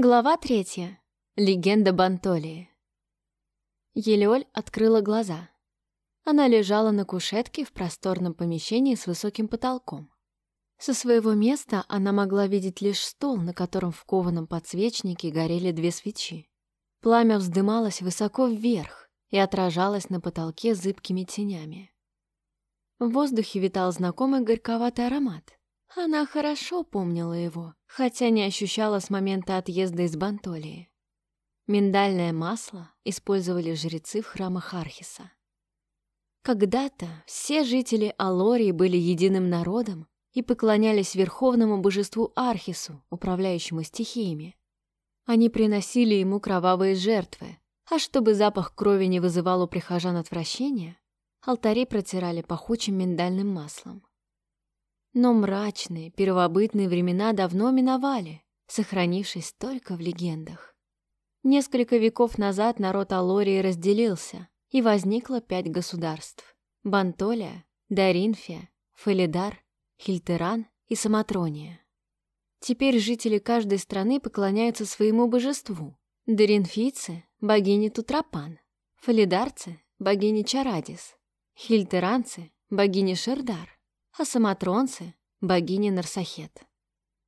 Глава третья. Легенда Бантолии. Елеоль открыла глаза. Она лежала на кушетке в просторном помещении с высоким потолком. Со своего места она могла видеть лишь стол, на котором в кованом подсвечнике горели две свечи. Пламя вздымалось высоко вверх и отражалось на потолке зыбкими тенями. В воздухе витал знакомый горьковатый аромат. Она хорошо помнила его, хотя не ощущала с момента отъезда из Бантолии. Миндальное масло использовали жрецы в храмах Архиса. Когда-то все жители Алории были единым народом и поклонялись верховному божеству Архису, управляющему стихиями. Они приносили ему кровавые жертвы, а чтобы запах крови не вызывал у прихожан отвращения, алтари протирали пахучим миндальным маслом. Но мрачные, первобытные времена давно миновали, сохранившись только в легендах. Несколько веков назад народ Алории разделился, и возникло пять государств — Бантолия, Даринфия, Фалидар, Хильтеран и Самотрония. Теперь жители каждой страны поклоняются своему божеству. Даринфийцы — богине Тутрапан, фалидарцы — богине Чарадис, хильтеранцы — богине Шердар, а самотронцы — богини Нарсахет.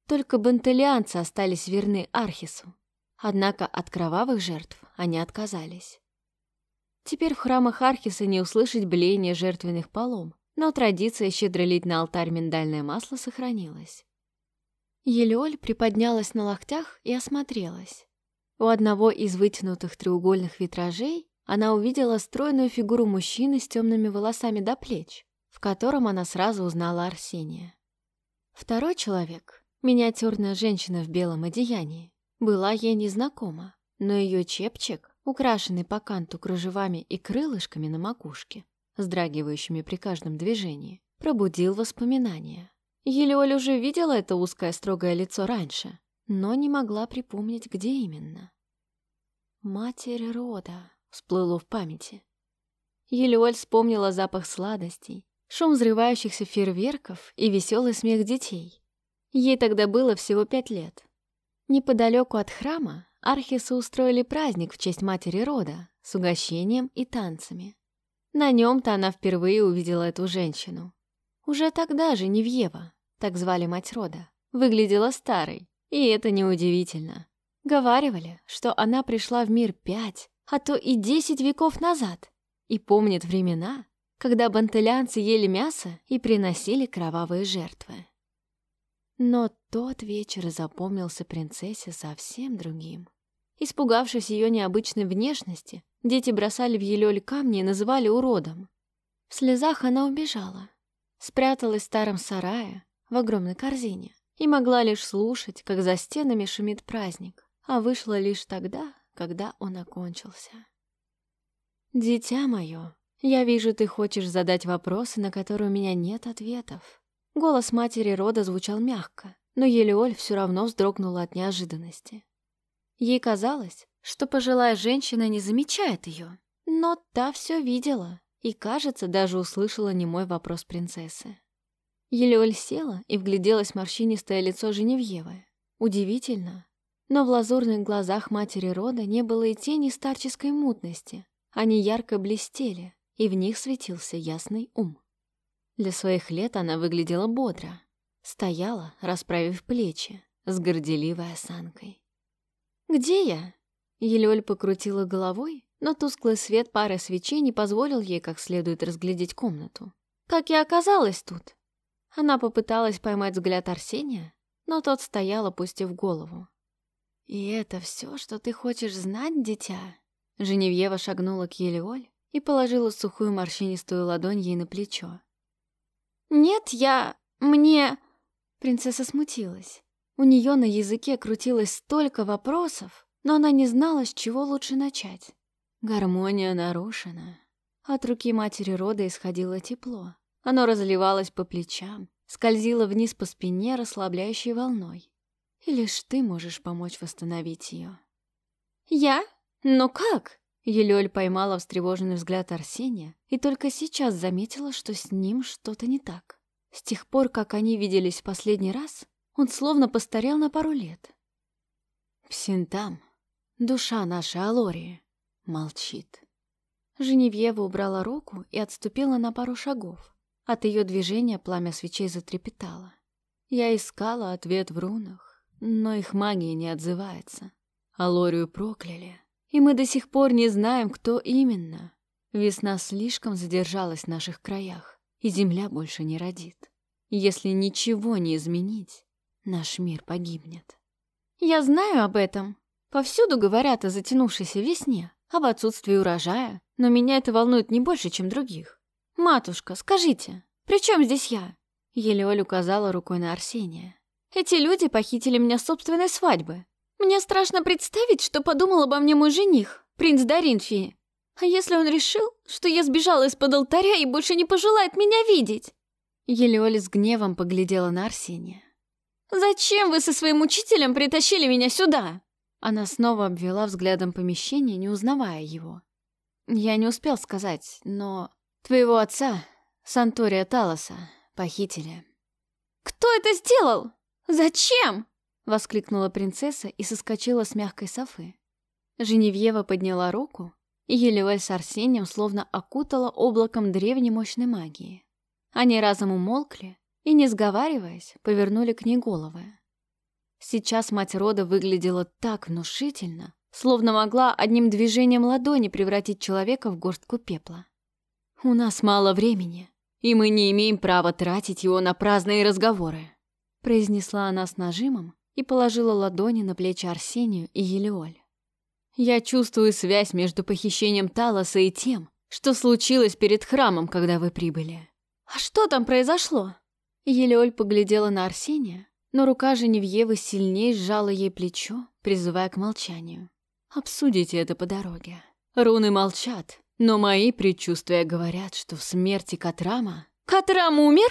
Только бантелианцы остались верны Архису, однако от кровавых жертв они отказались. Теперь в храмах Архиса не услышать блеяния жертвенных полом, но традиция щедро лить на алтарь миндальное масло сохранилась. Елеоль приподнялась на локтях и осмотрелась. У одного из вытянутых треугольных витражей она увидела стройную фигуру мужчины с темными волосами до плеч в котором она сразу узнала Арсения. Второй человек, миниатюрная женщина в белом одеянии, была ей незнакома, но ее чепчик, украшенный по канту кружевами и крылышками на макушке, сдрагивающими при каждом движении, пробудил воспоминания. Елеоль уже видела это узкое строгое лицо раньше, но не могла припомнить, где именно. «Матерь рода», — всплыло в памяти. Елеоль вспомнила запах сладостей, шум взрывающихся фейерверков и веселый смех детей. Ей тогда было всего пять лет. Неподалеку от храма архисы устроили праздник в честь матери рода с угощением и танцами. На нем-то она впервые увидела эту женщину. Уже тогда же Невьева, так звали мать рода, выглядела старой, и это неудивительно. Говаривали, что она пришла в мир пять, а то и десять веков назад, и помнит времена, когда бантелянцы ели мясо и приносили кровавые жертвы. Но тот вечер запомнился принцессе совсем другим. Испугавшись ее необычной внешности, дети бросали в Елёль камни и называли уродом. В слезах она убежала, спряталась в старом сарае в огромной корзине и могла лишь слушать, как за стенами шумит праздник, а вышла лишь тогда, когда он окончился. «Дитя мое», «Я вижу, ты хочешь задать вопросы, на которые у меня нет ответов». Голос матери рода звучал мягко, но Елеоль все равно вздрогнула от неожиданности. Ей казалось, что пожилая женщина не замечает ее, но та все видела и, кажется, даже услышала немой вопрос принцессы. Елеоль села и вгляделась в морщинистое лицо Женевьевы. Удивительно, но в лазурных глазах матери рода не было и тени старческой мутности. Они ярко блестели, и в них светился ясный ум. Для своих лет она выглядела бодро, стояла, расправив плечи, с горделивой осанкой. «Где я?» Елёль покрутила головой, но тусклый свет пары свечей не позволил ей как следует разглядеть комнату. «Как я оказалась тут?» Она попыталась поймать взгляд Арсения, но тот стоял, опустив голову. «И это все, что ты хочешь знать, дитя?» Женевьева шагнула к Елеоль, и положила сухую морщинистую ладонь ей на плечо. «Нет, я... мне...» Принцесса смутилась. У нее на языке крутилось столько вопросов, но она не знала, с чего лучше начать. Гармония нарушена. От руки матери рода исходило тепло. Оно разливалось по плечам, скользило вниз по спине расслабляющей волной. И лишь ты можешь помочь восстановить ее. «Я? Но как?» Елёль поймала встревоженный взгляд Арсения и только сейчас заметила, что с ним что-то не так. С тех пор, как они виделись в последний раз, он словно постарел на пару лет. Псинтам, душа наша Алории, молчит. Женевьева убрала руку и отступила на пару шагов. От ее движения пламя свечей затрепетало. Я искала ответ в рунах, но их магия не отзывается. Алорию прокляли, и мы до сих пор не знаем, кто именно. Весна слишком задержалась в наших краях, и земля больше не родит. Если ничего не изменить, наш мир погибнет. Я знаю об этом. Повсюду говорят о затянувшейся весне, об отсутствии урожая, но меня это волнует не больше, чем других. Матушка, скажите, при чем здесь я? Елеоль указала рукой на Арсения. Эти люди похитили меня с собственной свадьбы. Мне страшно представить, что подумал обо мне мой жених, принц Даринфии. А если он решил, что я сбежала из-под алтаря и больше не пожелает меня видеть? Елеоль с гневом поглядела на Арсения. «Зачем вы со своим учителем притащили меня сюда?» Она снова обвела взглядом помещение, не узнавая его. «Я не успел сказать, но твоего отца, Сантория Талоса, похитили». «Кто это сделал? Зачем?» — воскликнула принцесса и соскочила с мягкой софы. Женевьева подняла руку, и Елевель с Арсением словно окутала облаком древней мощной магии. Они разом умолкли и, не сговариваясь, повернули к ней головы. Сейчас мать рода выглядела так внушительно, словно могла одним движением ладони превратить человека в горстку пепла. «У нас мало времени, и мы не имеем права тратить его на праздные разговоры», произнесла она с нажимом и положила ладони на плечи Арсению и Елеоль. «Я чувствую связь между похищением Талоса и тем, что случилось перед храмом, когда вы прибыли. «А что там произошло?» Елеоль поглядела на Арсения, но рука Женевьевы сильнее сжала ей плечо, призывая к молчанию. «Обсудите это по дороге. Руны молчат, но мои предчувствия говорят, что в смерти Катрама...» «Катрам умер?»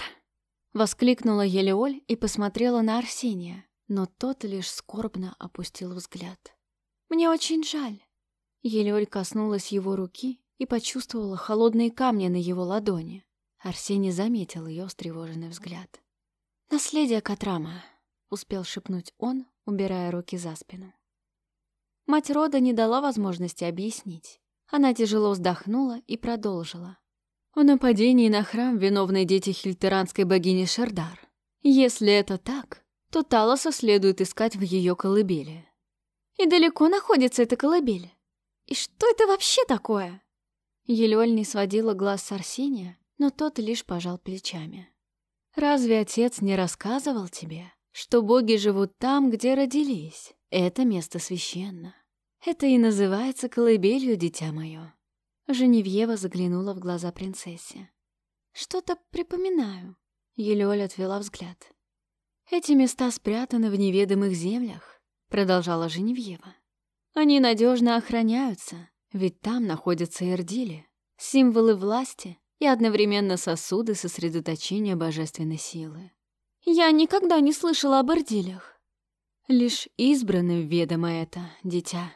Воскликнула Елеоль и посмотрела на Арсения, но тот лишь скорбно опустил взгляд. «Мне очень жаль». Елеоль коснулась его руки и почувствовала холодные камни на его ладони. Арсений заметил ее встревоженный взгляд. «Наследие Катрама», — успел шепнуть он, убирая руки за спину. Мать рода не дала возможности объяснить. Она тяжело вздохнула и продолжила. В нападении на храм виновны дети хильтеранской богини Шердар. Если это так, то Талоса следует искать в ее колыбели. И далеко находится эта колыбель? И что это вообще такое? Елёль не сводила глаз с Арсения, но тот лишь пожал плечами. «Разве отец не рассказывал тебе, что боги живут там, где родились? Это место священно. Это и называется колыбелью, дитя мое». Женевьева заглянула в глаза принцессе. «Что-то припоминаю». Елёль отвела взгляд. «Эти места спрятаны в неведомых землях», — продолжала Женевьева. «Они надежно охраняются, ведь там находятся Эрдили, символы власти и одновременно сосуды сосредоточения божественной силы. Я никогда не слышала об Эрдилях. Лишь избранным ведомо это, дитя.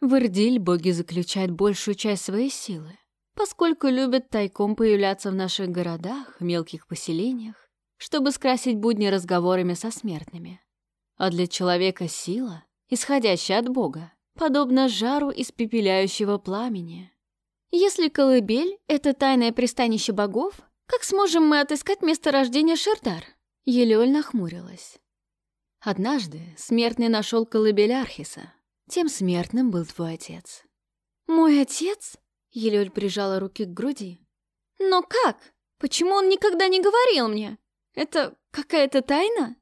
В Эрдиль боги заключают большую часть своей силы, поскольку любят тайком появляться в наших городах, мелких поселениях, чтобы скрасить будни разговорами со смертными. А для человека сила, исходящая от Бога, подобна жару испепеляющего пламени, если колыбель — это тайное пристанище богов, как сможем мы отыскать место рождения Шердар? Елеоль нахмурилась. Однажды смертный нашел колыбель Архиса. Тем смертным был твой отец. Мой отец? Елеоль прижала руки к груди. Но как? Почему он никогда не говорил мне? Это какая-то тайна?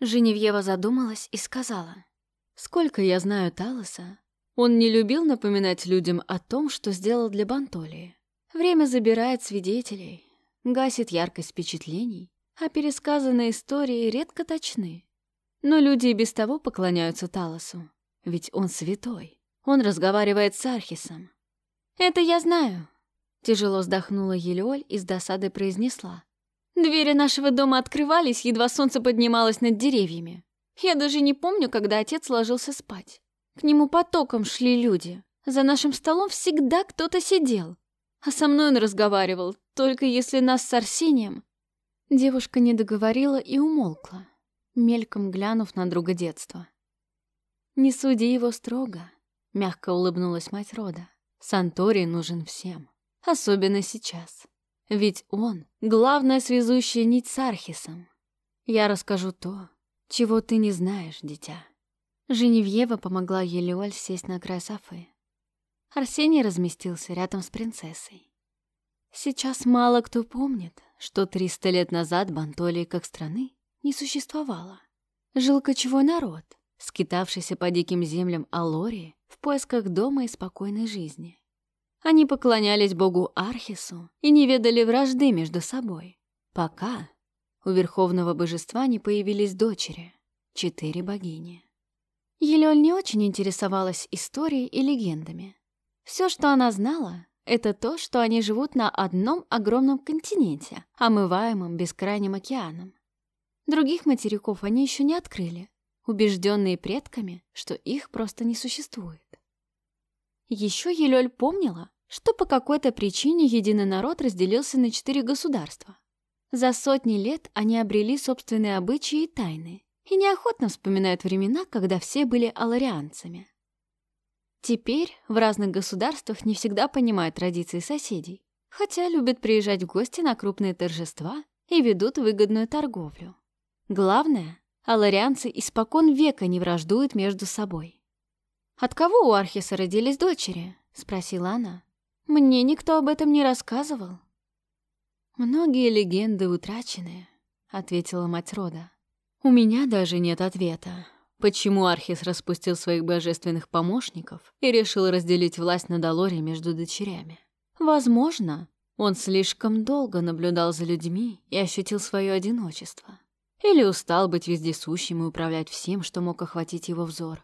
Женевьева задумалась и сказала. Сколько я знаю Талоса, он не любил напоминать людям о том, что сделал для Бантолии. Время забирает свидетелей, гасит яркость впечатлений, а пересказанные истории редко точны. Но люди и без того поклоняются Талосу, ведь он святой. Он разговаривает с Архисом. «Это я знаю», — тяжело вздохнула Елеоль и с досадой произнесла. «Двери нашего дома открывались, едва солнце поднималось над деревьями. Я даже не помню, когда отец ложился спать. К нему потоком шли люди. За нашим столом всегда кто-то сидел. А со мной он разговаривал, только если нас с Арсением... Девушка не договорила и умолкла, мельком глянув на друга детства. Не суди его строго», — мягко улыбнулась мать рода. «Санторий нужен всем, особенно сейчас. Ведь он — главная связующая нить с Архисом. Я расскажу то, чего ты не знаешь, дитя». Женевьева помогла Елеоль сесть на край софы. Арсений разместился рядом с принцессой. Сейчас мало кто помнит, что 300 лет назад Бантолии как страны не существовало. Жил кочевой народ, скитавшийся по диким землям Алории в поисках дома и спокойной жизни. Они поклонялись богу Архису и не ведали вражды между собой, пока у верховного божества не появились дочери, четыре богини. Елёль не очень интересовалась историей и легендами. Все, что она знала, это то, что они живут на одном огромном континенте, омываемом бескрайним океаном. Других материков они еще не открыли, убежденные предками, что их просто не существует. Еще Елёль помнила, что по какой-то причине единый народ разделился на четыре государства. За сотни лет они обрели собственные обычаи и тайны и неохотно вспоминают времена, когда все были аларианцами. Теперь в разных государствах не всегда понимают традиции соседей, хотя любят приезжать в гости на крупные торжества и ведут выгодную торговлю. Главное, аларианцы испокон века не враждуют между собой. «От кого у Архиса родились дочери?» — спросила она. «Мне никто об этом не рассказывал». «Многие легенды утрачены», — ответила мать рода. «У меня даже нет ответа, Почему Архис распустил своих божественных помощников и решил разделить власть над Алори между дочерями? Возможно, он слишком долго наблюдал за людьми и ощутил свое одиночество. Или устал быть вездесущим и управлять всем, что мог охватить его взор.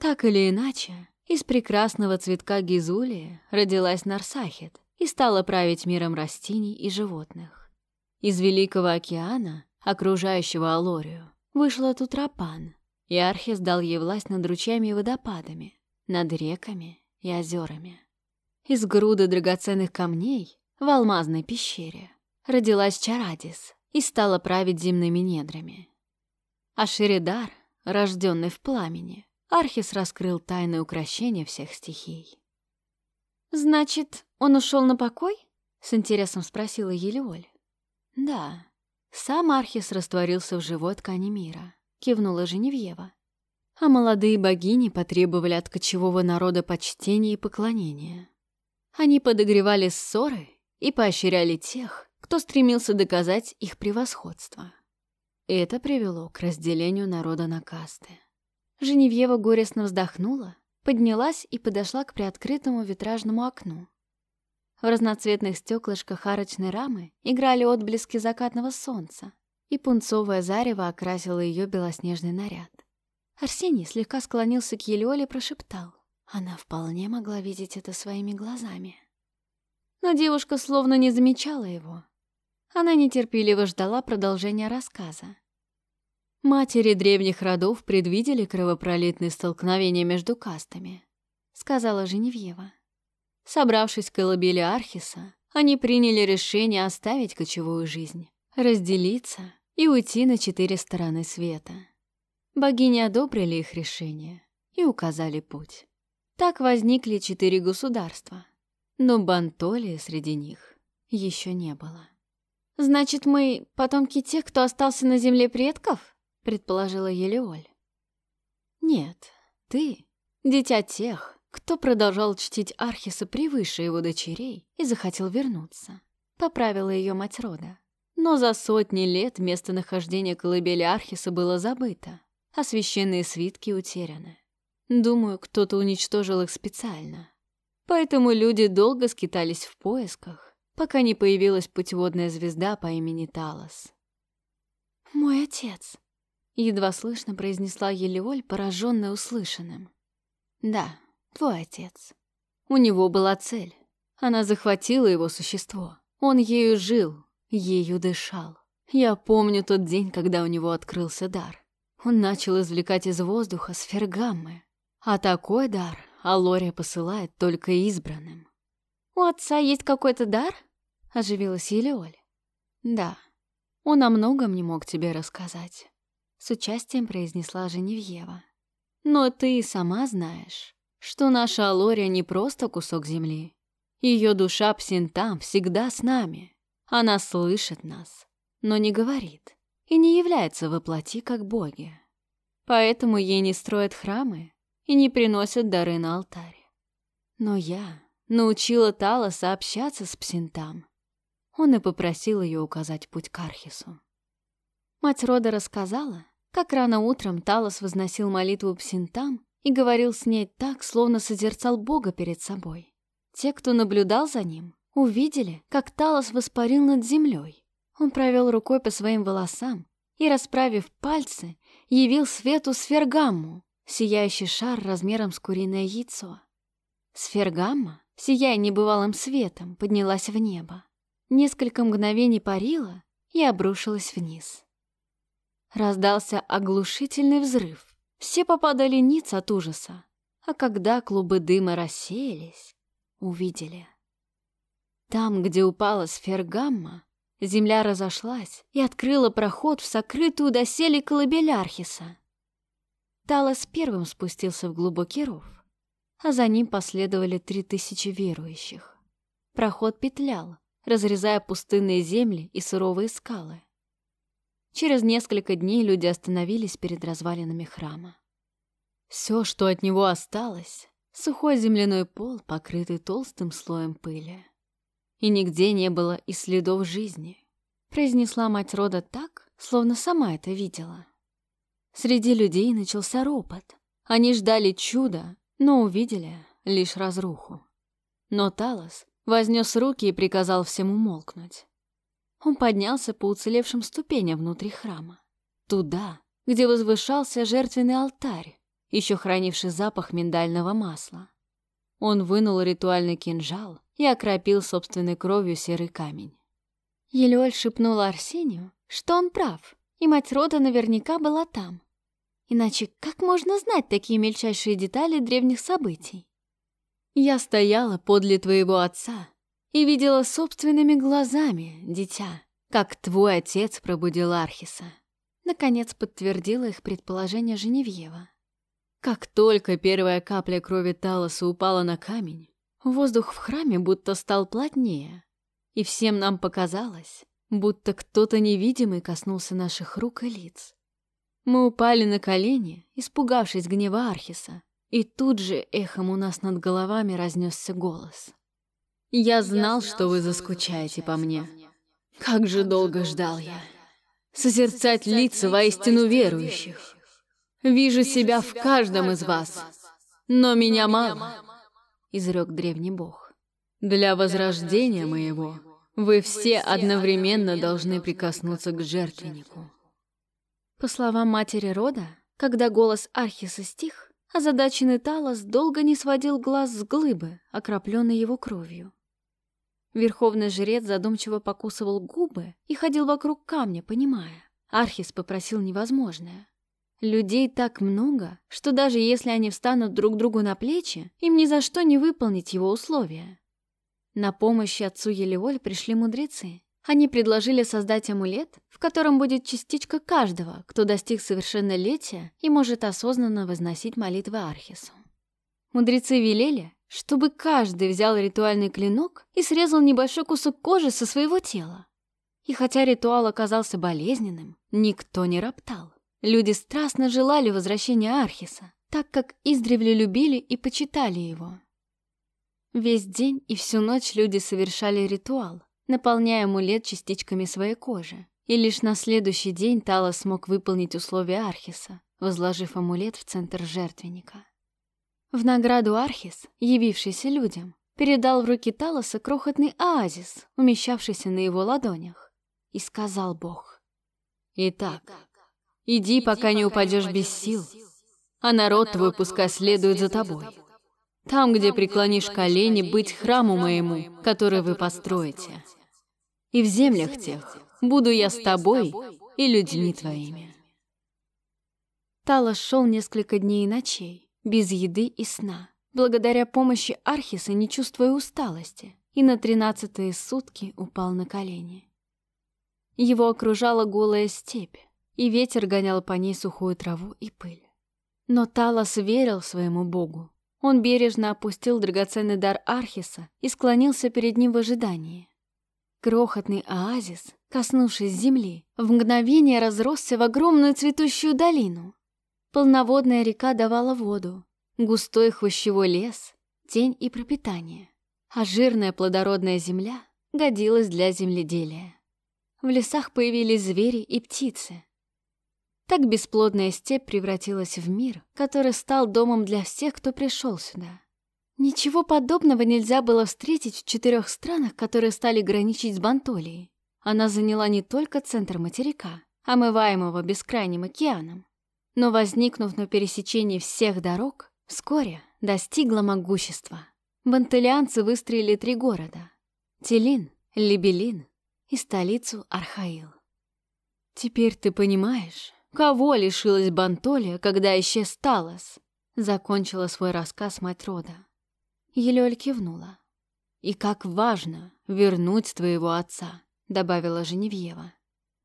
Так или иначе, из прекрасного цветка Гизулии родилась Нарсахет и стала править миром растений и животных. Из Великого океана, окружающего Алорию, вышла Тутрапан — и Архис дал ей власть над ручьями и водопадами, над реками и озерами. Из груды драгоценных камней в алмазной пещере родилась Чарадис и стала править земными недрами. А Шеридар, рожденный в пламени, Архис раскрыл тайны украшения всех стихий. «Значит, он ушел на покой?» — с интересом спросила Елеоль. «Да». Сам Архис растворился в живой ткани мира кивнула Женевьева. А молодые богини потребовали от кочевого народа почтения и поклонения. Они подогревали ссоры и поощряли тех, кто стремился доказать их превосходство. Это привело к разделению народа на касты. Женевьева горестно вздохнула, поднялась и подошла к приоткрытому витражному окну. В разноцветных стеклышках арочной рамы играли отблески закатного солнца, и пунцовое зарево окрасило ее белоснежный наряд. Арсений слегка склонился к Елеоле и прошептал. Она вполне могла видеть это своими глазами. Но девушка словно не замечала его. Она нетерпеливо ждала продолжения рассказа. «Матери древних родов предвидели кровопролитные столкновения между кастами», — сказала Женевьева. Собравшись к колыбели Архиса, они приняли решение оставить кочевую жизнь, разделиться и уйти на четыре стороны света. Богини одобрили их решение и указали путь. Так возникли четыре государства, но Бантолии среди них еще не было. «Значит, мы потомки тех, кто остался на земле предков?» — предположила Елеоль. «Нет, ты — дитя тех, кто продолжал чтить Архиса превыше его дочерей и захотел вернуться», — поправила ее мать рода. Но за сотни лет местонахождение колыбели Архиса было забыто, а священные свитки утеряны. Думаю, кто-то уничтожил их специально. Поэтому люди долго скитались в поисках, пока не появилась путеводная звезда по имени Талос. «Мой отец», — едва слышно произнесла Елеоль, пораженная услышанным. «Да, твой отец. У него была цель. Она захватила его существо. Он ею жил, Ею дышал. Я помню тот день, когда у него открылся дар. Он начал извлекать из воздуха сфергаммы. А такой дар Алория посылает только избранным. «У отца есть какой-то дар?» — оживилась Елеоль. «Да, он о многом не мог тебе рассказать», — с участием произнесла Женевьева. Но ты сама знаешь, что наша Алория не просто кусок земли. Ее душа Псинтам всегда с нами. Она слышит нас, но не говорит и не является воплоти как боги. Поэтому ей не строят храмы и не приносят дары на алтарь. Но я научила Талоса общаться с Псинтам. Он и попросил ее указать путь к Архису. Мать рода рассказала, как рано утром Талос возносил молитву Псинтам и говорил с ней так, словно созерцал Бога перед собой. Те, кто наблюдал за ним, увидели, как Талос воспарил над землей. Он провел рукой по своим волосам и, расправив пальцы, явил свету сфергамму, сияющий шар размером с куриное яйцо. Сфергамма, сияя небывалым светом, поднялась в небо. Несколько мгновений парила и обрушилась вниз. Раздался оглушительный взрыв. Все попадали ниц от ужаса. А когда клубы дыма рассеялись, увидели. Там, где упала сфера гамма, земля разошлась и открыла проход в сокрытую доселе колыбель Архиса. Талос первым спустился в глубокий ров, а за ним последовали три тысячи верующих. Проход петлял, разрезая пустынные земли и суровые скалы. Через несколько дней люди остановились перед развалинами храма. Все, что от него осталось, сухой земляной пол, покрытый толстым слоем пыли. И нигде не было и следов жизни, произнесла мать рода так, словно сама это видела. Среди людей начался ропот. Они ждали чуда, но увидели лишь разруху. Но Талос вознес руки и приказал всем умолкнуть. Он поднялся по уцелевшим ступеням внутри храма. Туда, где возвышался жертвенный алтарь, еще хранивший запах миндального масла. Он вынул ритуальный кинжал и окропил собственной кровью серый камень. Елеоль шепнула Арсению, что он прав, и мать рода наверняка была там. Иначе как можно знать такие мельчайшие детали древних событий? Я стояла подле твоего отца и видела собственными глазами, дитя, как твой отец пробудил Архиса. Наконец подтвердила их предположение Женевьева. Как только первая капля крови Талоса упала на камень, воздух в храме будто стал плотнее, и всем нам показалось, будто кто-то невидимый коснулся наших рук и лиц. Мы упали на колени, испугавшись гнева Архиса, и тут же эхом у нас над головами разнесся голос. Я знал, что вы заскучаете по мне. Как же долго ждал я. Созерцать лица воистину верующих. Вижу себя в каждом из вас. Но меня мало, — изрек древний бог. Для возрождения моего вы все одновременно должны прикоснуться к жертвеннику. По словам матери рода, когда голос Архиса стих, озадаченный Талос долго не сводил глаз с глыбы, окропленной его кровью. Верховный жрец задумчиво покусывал губы и ходил вокруг камня, понимая. Архис попросил невозможное. Людей так много, что даже если они встанут друг другу на плечи, им ни за что не выполнить его условия. На помощь отцу Елеоль пришли мудрецы. Они предложили создать амулет, в котором будет частичка каждого, кто достиг совершеннолетия и может осознанно возносить молитвы Архису. Мудрецы велели, чтобы каждый взял ритуальный клинок и срезал небольшой кусок кожи со своего тела. И хотя ритуал оказался болезненным, никто не роптал. Люди страстно желали возвращения Архиса, так как издревле любили и почитали его. Весь день и всю ночь люди совершали ритуал, наполняя амулет частичками своей кожи. И лишь на следующий день Тала смог выполнить условия Архиса, возложив амулет в центр жертвенника. В награду Архис, явившийся людям, передал в руки Талоса крохотный оазис, умещавшийся на его ладонях. И сказал Бог. «Итак, иди, пока не упадешь без сил, а народ твой пускай следует за тобой. Там, где преклонишь колени, быть храму моему, который вы построите. И в землях тех буду я с тобой и людьми твоими». Талос шел несколько дней и ночей, без еды и сна, благодаря помощи Архиса, не чувствуя усталости, и на тринадцатые сутки упал на колени. Его окружала голая степь, и ветер гонял по ней сухую траву и пыль. Но Талос верил своему богу. Он бережно опустил драгоценный дар Архиса и склонился перед ним в ожидании. Крохотный оазис, коснувшись земли, в мгновение разросся в огромную цветущую долину. Полноводная река давала воду, густой хвощевой лес, тень и пропитание, а жирная плодородная земля годилась для земледелия. В лесах появились звери и птицы. Так бесплодная степь превратилась в мир, который стал домом для всех, кто пришел сюда. Ничего подобного нельзя было встретить в четырех странах, которые стали граничить с Бантолией. Она заняла не только центр материка, омываемого бескрайним океаном, но, возникнув на пересечении всех дорог, вскоре достигла могущества. Бантелианцы выстроили три города — Телин, Либелин и столицу Архаил. «Теперь ты понимаешь, кого лишилась Бантолия, когда исчез Талос?» — закончила свой рассказ мать рода. Елёль кивнула. «И как важно вернуть твоего отца», — добавила Женевьева.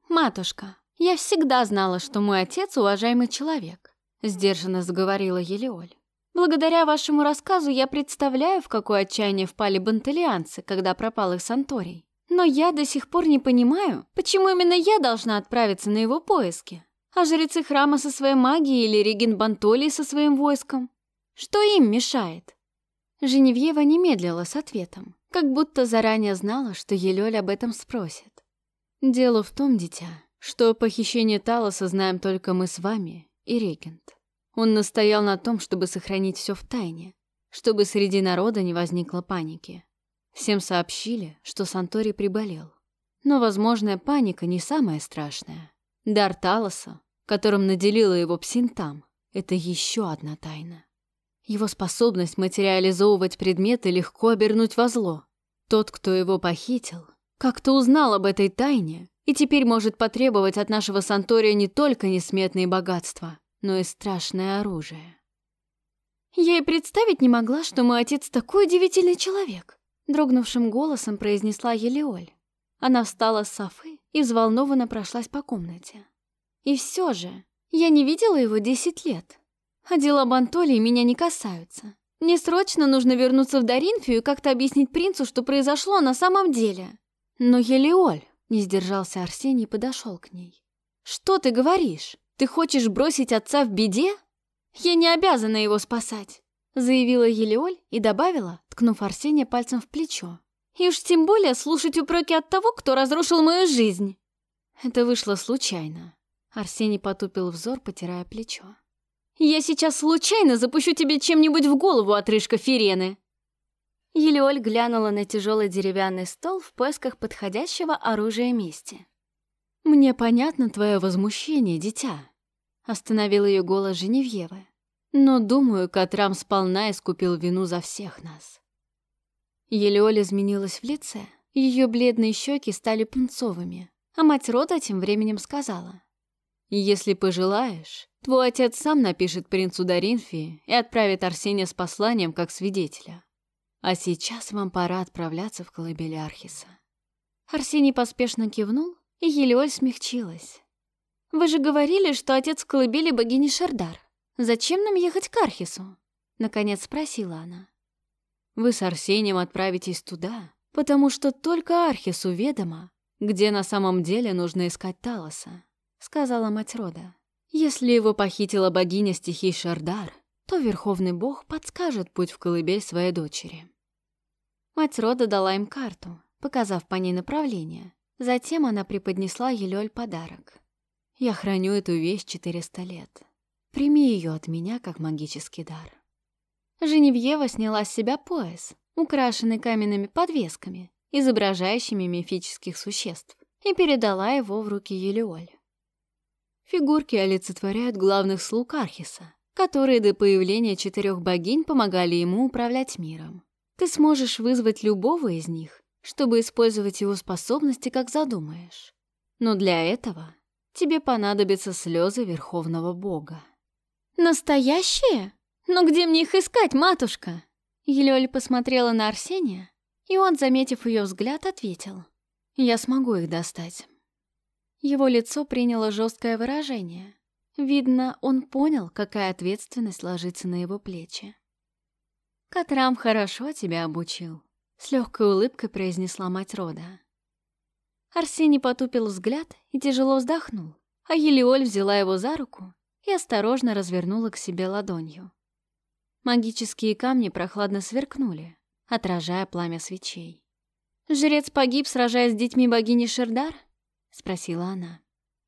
«Матушка, я всегда знала, что мой отец уважаемый человек», — сдержанно заговорила Елеоль. «Благодаря вашему рассказу я представляю, в какое отчаяние впали бантелианцы, когда пропал их Санторий. Но я до сих пор не понимаю, почему именно я должна отправиться на его поиски, а жрецы храма со своей магией или Реген Бантолий со своим войском? Что им мешает?» Женевьева не медлила с ответом, как будто заранее знала, что Елёль об этом спросит. «Дело в том, дитя, что похищение Талоса знаем только мы с вами и регент. Он настоял на том, чтобы сохранить все в тайне, чтобы среди народа не возникло паники. Всем сообщили, что Сантори приболел. Но возможная паника не самая страшная. Дар Талоса, которым наделила его Псинтам, это еще одна тайна. Его способность материализовывать предметы легко обернуть во зло. Тот, кто его похитил, как-то узнал об этой тайне и теперь может потребовать от нашего Сантория не только несметные богатства, но и страшное оружие. Я и представить не могла, что мой отец такой удивительный человек, дрогнувшим голосом произнесла Елеоль. Она встала с софы и взволнованно прошлась по комнате. И все же, я не видела его десять лет. А дела Бантолии меня не касаются. Мне срочно нужно вернуться в Даринфию и как-то объяснить принцу, что произошло на самом деле. Но Елеоль, не сдержался Арсений и подошел к ней. Что ты говоришь? Ты хочешь бросить отца в беде? Я не обязана его спасать, заявила Елеоль и добавила, ткнув Арсения пальцем в плечо. И уж тем более слушать упреки от того, кто разрушил мою жизнь. Это вышло случайно. Арсений потупил взор, потирая плечо. Я сейчас случайно запущу тебе чем-нибудь в голову, отрыжка Фирены!» Елеоль глянула на тяжелый деревянный стол в поисках подходящего оружия мести. «Мне понятно твое возмущение, дитя», — остановил ее голос Женевьевы. «Но, думаю, Катрам сполна искупил вину за всех нас». Елеоль изменилась в лице, ее бледные щеки стали пунцовыми, а мать рода тем временем сказала. «Если пожелаешь, Твой отец сам напишет принцу Даринфии и отправит Арсения с посланием как свидетеля. А сейчас вам пора отправляться в колыбель Архиса». Арсений поспешно кивнул, и Елеоль смягчилась. «Вы же говорили, что отец в колыбели богини Шардар. Зачем нам ехать к Архису?» Наконец спросила она. «Вы с Арсением отправитесь туда, потому что только Архису ведомо, где на самом деле нужно искать Талоса», сказала мать рода. Если его похитила богиня стихий Шардар, то Верховный Бог подскажет путь в колыбель своей дочери. Мать рода дала им карту, показав по ней направление. Затем она преподнесла Елёль подарок. «Я храню эту вещь 400 лет. Прими ее от меня как магический дар». Женевьева сняла с себя пояс, украшенный каменными подвесками, изображающими мифических существ, и передала его в руки Елеоль. Фигурки олицетворяют главных слуг Архиса, которые до появления четырех богинь помогали ему управлять миром. Ты сможешь вызвать любого из них, чтобы использовать его способности, как задумаешь. Но для этого тебе понадобятся слезы Верховного Бога. «Настоящие? Но где мне их искать, матушка?» Елёля посмотрела на Арсения, и он, заметив ее взгляд, ответил. «Я смогу их достать». Его лицо приняло жесткое выражение. Видно, он понял, какая ответственность ложится на его плечи. «Катрам хорошо тебя обучил», — с легкой улыбкой произнесла мать рода. Арсений потупил взгляд и тяжело вздохнул, а Елиоль взяла его за руку и осторожно развернула к себе ладонью. Магические камни прохладно сверкнули, отражая пламя свечей. «Жрец погиб, сражаясь с детьми богини Шердар?» — спросила она.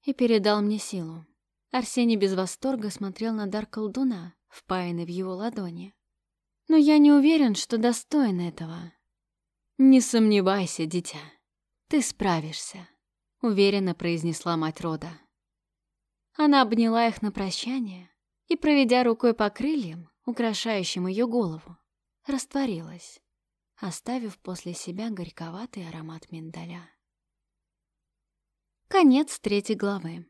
И передал мне силу. Арсений без восторга смотрел на дар колдуна, впаянный в его ладони. «Но я не уверен, что достоин этого». «Не сомневайся, дитя, ты справишься», — уверенно произнесла мать рода. Она обняла их на прощание и, проведя рукой по крыльям, украшающим ее голову, растворилась, оставив после себя горьковатый аромат миндаля. Конец третьей главы.